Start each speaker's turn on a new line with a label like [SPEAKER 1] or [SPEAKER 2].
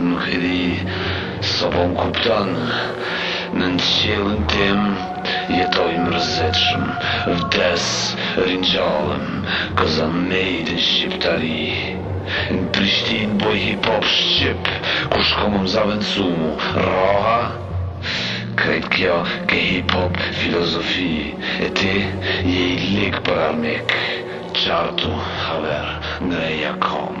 [SPEAKER 1] Nuk e di sa po më kupton Nën qiellin tim jetoj mërzitshëm Vdes, ringjallëm, cause I'm made in Shqiptari Në Prishtinë boj hip hop shqip Ku shko me më zavendësu mu, rraha? Krejt kjo ke hip hop filozofi e ti je i lig për armik çartu haver ngre jakën.